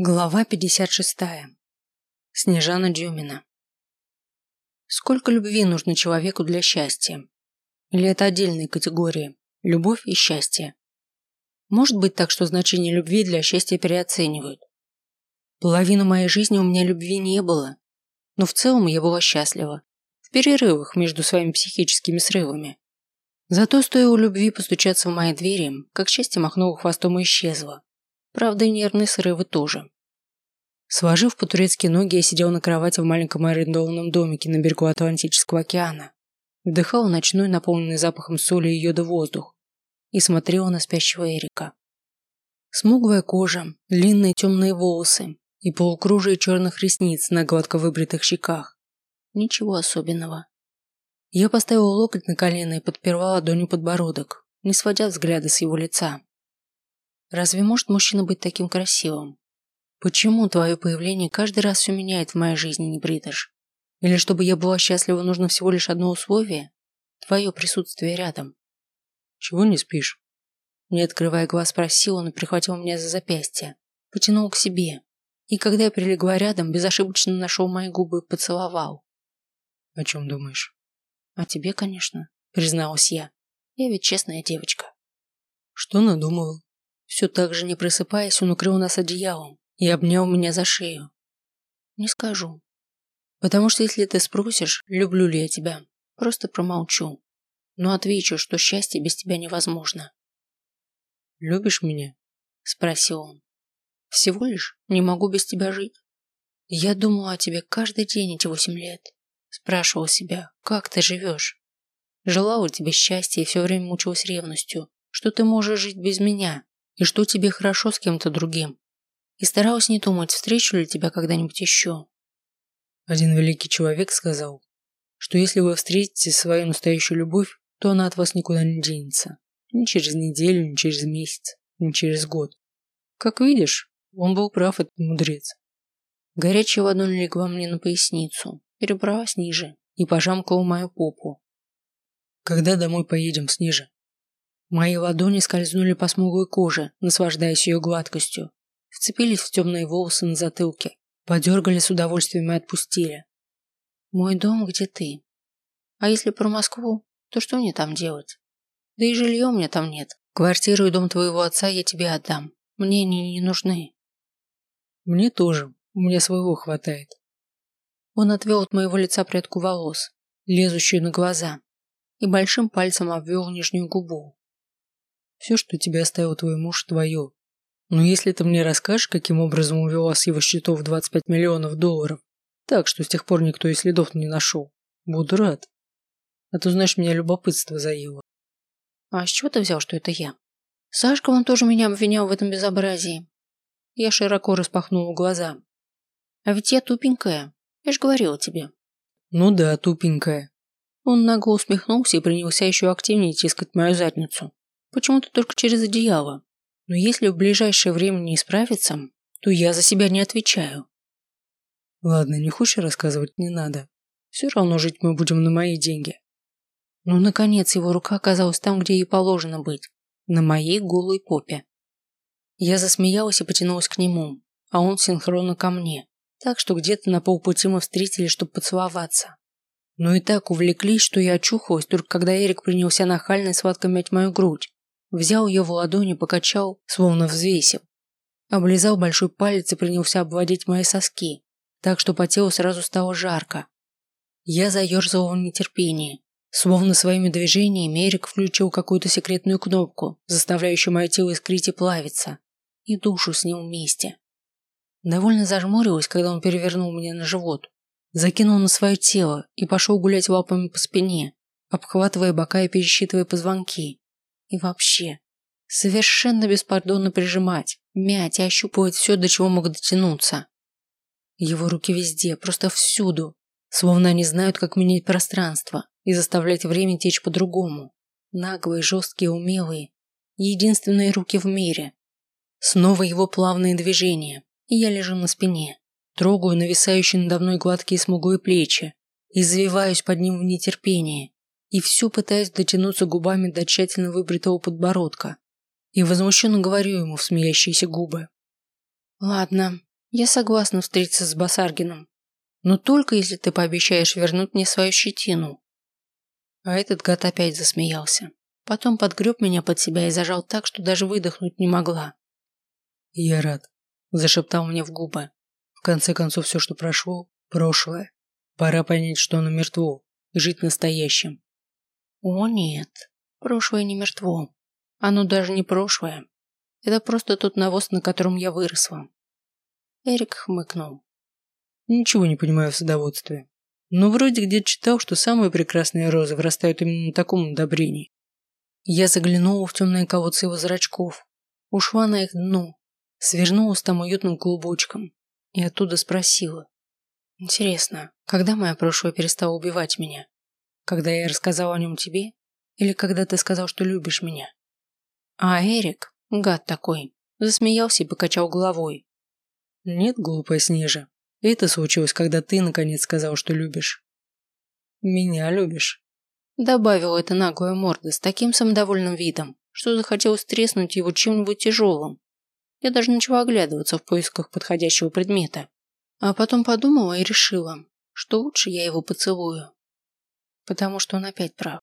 Глава 56. Снежана Дюмина. Сколько любви нужно человеку для счастья? Или это отдельные категории – любовь и счастье? Может быть так, что значение любви для счастья переоценивают. Половину моей жизни у меня любви не было, но в целом я была счастлива, в перерывах между своими психическими срывами. Зато стоило любви постучаться в мои двери, как счастье махнуло хвостом и исчезло Правда, и нервные срывы тоже. Сложив по-турецки ноги, я сидел на кровати в маленьком арендованном домике на берегу Атлантического океана, вдыхал ночной, наполненный запахом соли и йода воздух и смотрел на спящего Эрика. Смуглая кожа, длинные темные волосы и полукружие черных ресниц на гладко выбритых щеках. Ничего особенного. Я поставил локоть на колено и подперла ладонью подбородок, не сводя взгляда с его лица. Разве может мужчина быть таким красивым? Почему твое появление каждый раз все меняет в моей жизни, не Бриташ? Или чтобы я была счастлива, нужно всего лишь одно условие? Твое присутствие рядом. Чего не спишь? Не открывая глаз, спросил он и прихватил меня за запястье. Потянул к себе. И когда я прилегла рядом, безошибочно нашел мои губы и поцеловал. О чем думаешь? О тебе, конечно, призналась я. Я ведь честная девочка. Что надумывал? Все так же не просыпаясь, он укрыл нас одеялом и обнял меня за шею. Не скажу. Потому что если ты спросишь, люблю ли я тебя, просто промолчу. Но отвечу, что счастье без тебя невозможно. Любишь меня? Спросил он. Всего лишь не могу без тебя жить. Я думала о тебе каждый день эти восемь лет. Спрашивал себя, как ты живешь? Желала тебе счастья и все время мучилась ревностью, что ты можешь жить без меня и что тебе хорошо с кем-то другим. И старалась не думать, встречу ли тебя когда-нибудь еще. Один великий человек сказал, что если вы встретите свою настоящую любовь, то она от вас никуда не денется. Ни через неделю, ни через месяц, ни через год. Как видишь, он был прав, этот мудрец. Горячая ладонь легла мне на поясницу, перебралась ниже и пожамкала мою попу. Когда домой поедем, Снежа? Мои ладони скользнули по смуглой коже, наслаждаясь ее гладкостью. Вцепились в темные волосы на затылке, подергали с удовольствием и отпустили. «Мой дом, где ты? А если про Москву, то что мне там делать? Да и жилья у меня там нет. Квартиру и дом твоего отца я тебе отдам. Мне они не нужны». «Мне тоже. У меня своего хватает». Он отвел от моего лица прядку волос, лезущую на глаза, и большим пальцем обвел нижнюю губу, все, что тебе оставил твой муж, твое. Но если ты мне расскажешь, каким образом увела с его счетов 25 миллионов долларов, так, что с тех пор никто и следов не нашел, буду рад. А то, знаешь, меня любопытство заело. А с чего ты взял, что это я? Сашка он тоже меня обвинял в этом безобразии. Я широко распахнула глаза. А ведь я тупенькая. Я же говорила тебе. Ну да, тупенькая. Он нагло усмехнулся и принялся еще активнее тискать мою задницу. Почему-то только через одеяло. Но если в ближайшее время не исправится, то я за себя не отвечаю. Ладно, не хочешь рассказывать, не надо. Все равно жить мы будем на мои деньги. Ну, наконец, его рука оказалась там, где ей положено быть. На моей голой попе. Я засмеялась и потянулась к нему, а он синхронно ко мне. Так что где-то на полпути мы встретились, чтобы поцеловаться. Но и так увлеклись, что я очухалась, только когда Эрик принялся нахально и сладко мять мою грудь. Взял ее в ладони, покачал, словно взвесил. Облизал большой палец и принялся обводить мои соски, так что по телу сразу стало жарко. Я заерзала в нетерпении. Словно своими движениями Эрик включил какую-то секретную кнопку, заставляющую мое тело искрить и плавиться. И душу с ним вместе. Довольно зажмурилась, когда он перевернул меня на живот. Закинул на свое тело и пошел гулять лапами по спине, обхватывая бока и пересчитывая позвонки. И вообще, совершенно беспардонно прижимать, мять и ощупывать все, до чего мог дотянуться. Его руки везде, просто всюду, словно они знают, как менять пространство и заставлять время течь по-другому. Наглые, жесткие, умелые. Единственные руки в мире. Снова его плавные движения, и я лежу на спине. Трогаю нависающие надо мной гладкие смуглые плечи. Извиваюсь под ним в нетерпении и все пытаюсь дотянуться губами до тщательно выбритого подбородка. И возмущенно говорю ему в смеящиеся губы. «Ладно, Я согласна встретиться с Басаргином, но только если ты пообещаешь вернуть мне свою щетину. А этот гад опять засмеялся. Потом подгреб меня под себя и зажал так, что даже выдохнуть не могла. «Я рад», – зашептал мне в губы. «В конце концов, все, что прошло, прошлое. Пора понять, что оно мертво, и жить настоящим». «О нет, прошлое не мертво. Оно даже не прошлое. Это просто тот навоз, на котором я выросла». Эрик хмыкнул. «Ничего не понимаю в садоводстве. Но вроде где читал, что самые прекрасные розы вырастают именно на таком удобрении. Я заглянула в темные колодцы его зрачков, ушла на их дно, свернулась там уютным клубочком и оттуда спросила. Интересно, когда мое прошлое перестало убивать меня? Когда я рассказал о нем тебе? Или когда ты сказал, что любишь меня? А Эрик, гад такой, засмеялся и покачал головой. Нет, глупая Снежа, это случилось, когда ты наконец сказал, что любишь. Меня любишь. Добавила эта наглая морда с таким самодовольным видом, что захотелось треснуть его чем-нибудь тяжелым. Я даже начала оглядываться в поисках подходящего предмета. А потом подумала и решила, что лучше я его поцелую. Потому что он опять прав.